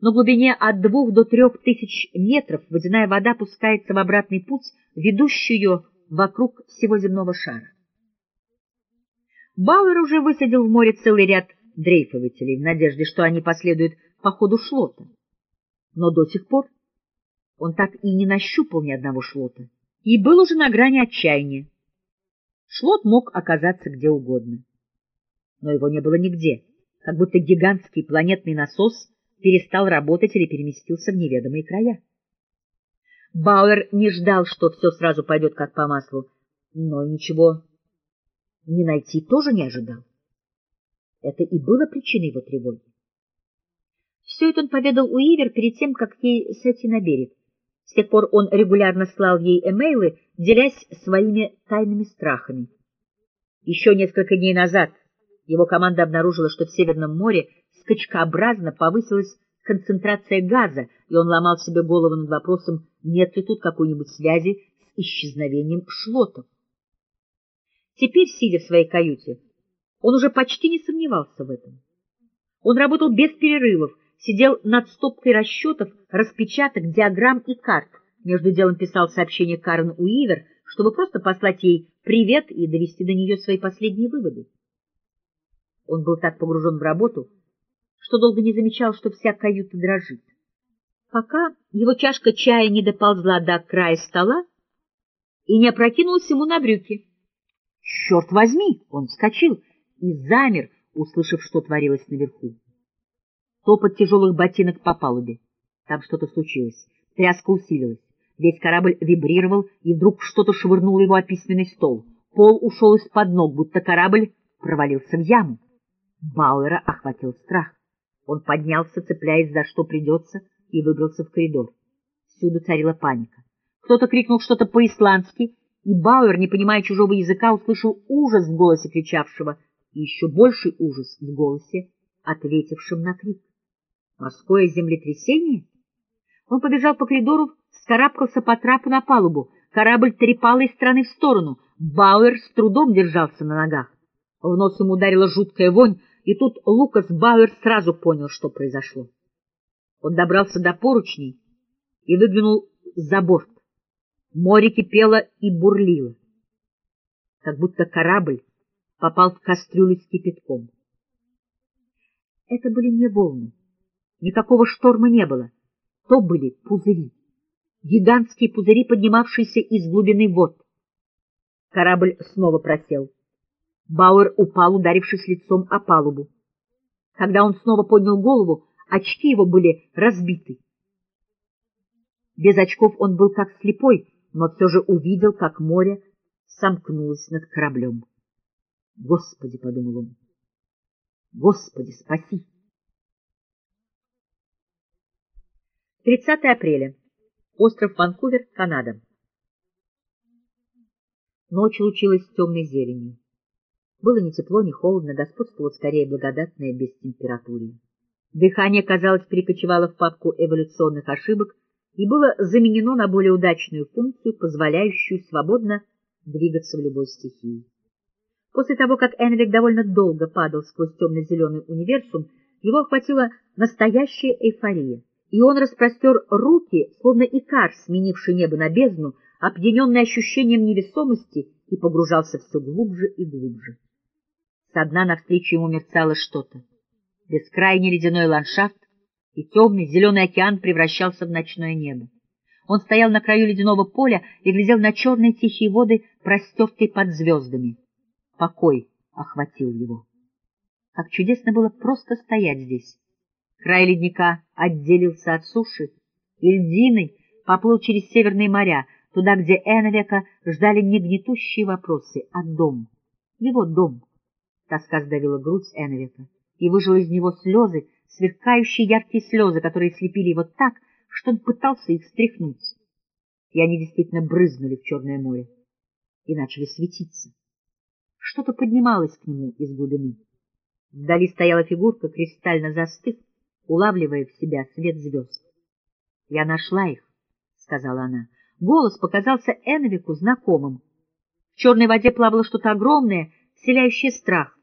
На глубине от двух до трех тысяч метров водяная вода пускается в обратный путь, ведущий ее вокруг всего земного шара. Бауэр уже высадил в море целый ряд дрейфователей в надежде, что они последуют по ходу шлота. Но до сих пор он так и не нащупал ни одного шлота и был уже на грани отчаяния. Шлот мог оказаться где угодно. Но его не было нигде, как будто гигантский планетный насос перестал работать или переместился в неведомые края. Бауэр не ждал, что все сразу пойдет как по маслу, но ничего не найти тоже не ожидал. Это и было причиной его тревоги. Все это он поведал Уивер перед тем, как ей сойти на берег. С тех пор он регулярно слал ей эмейлы, делясь своими тайными страхами. Еще несколько дней назад его команда обнаружила, что в Северном море скачкообразно повысилась концентрация газа, и он ломал себе голову над вопросом, нет ли тут какой-нибудь связи с исчезновением шлотов. Теперь, сидя в своей каюте, он уже почти не сомневался в этом. Он работал без перерывов, сидел над стопкой расчетов, распечаток, диаграмм и карт. Между делом писал сообщение Карен Уивер, чтобы просто послать ей привет и довести до нее свои последние выводы. Он был так погружен в работу, что долго не замечал, что вся каюта дрожит. Пока его чашка чая не доползла до края стола и не опрокинулась ему на брюки. «Черт возьми!» — он вскочил и замер, услышав, что творилось наверху. Топот тяжелых ботинок по палубе. Там что-то случилось. Тряска усилилась. Весь корабль вибрировал, и вдруг что-то швырнуло его о письменный стол. Пол ушел из-под ног, будто корабль провалился в яму. Бауэра охватил страх. Он поднялся, цепляясь за что придется, и выбрался в коридор. Всюду царила паника. Кто-то крикнул что-то по-исландски, и Бауэр, не понимая чужого языка, услышал ужас в голосе кричавшего и еще больший ужас в голосе, ответившем на крик. Морское землетрясение? Он побежал по коридору, скарабкался по трапу на палубу. Корабль трепал из стороны в сторону. Бауэр с трудом держался на ногах. В нос ему ударила жуткая вонь, и тут Лукас Бауэр сразу понял, что произошло. Он добрался до поручней и выглянул за борт. Море кипело и бурлило, как будто корабль попал в кастрюлю с кипятком. Это были не волны, никакого шторма не было, то были пузыри, гигантские пузыри, поднимавшиеся из глубины вод. Корабль снова просел. Бауэр упал, ударившись лицом о палубу. Когда он снова поднял голову, очки его были разбиты. Без очков он был как слепой, но все же увидел, как море сомкнулось над кораблем. «Господи!» — подумал он. «Господи, спаси!» 30 апреля. Остров Ванкувер, Канада. Ночь лучилась темной зеленью. Было ни тепло, ни холодно, господствовало скорее благодатное бестемпературье. Дыхание, казалось, перекочевало в папку эволюционных ошибок и было заменено на более удачную функцию, позволяющую свободно двигаться в любой стихии. После того, как Энвик довольно долго падал сквозь темно-зеленый универсум, его охватила настоящая эйфория, и он распростер руки, словно икар, сменивший небо на бездну, опьяненный ощущением невесомости, и погружался все глубже и глубже. Со дна навстречу ему мерцало что-то. Бескрайний ледяной ландшафт и темный зеленый океан превращался в ночное небо. Он стоял на краю ледяного поля и глядел на черные тихие воды, простертые под звездами. Покой охватил его. Как чудесно было просто стоять здесь. Край ледника отделился от суши, и льдиной поплыл через северные моря, туда, где Эновека ждали не гнетущие вопросы, а дом. Его дом. Тоска сдавила грудь Эновека и выжила из него слезы, сверкающие яркие слезы, которые слепили его так, что он пытался их стряхнуть. И они действительно брызнули в Черное море и начали светиться. Что-то поднималось к нему из глубины. Вдали стояла фигурка, кристально застыв, улавливая в себя свет звезд. — Я нашла их, — сказала она. Голос показался Энвику знакомым. В черной воде плавало что-то огромное, вселяющее страх.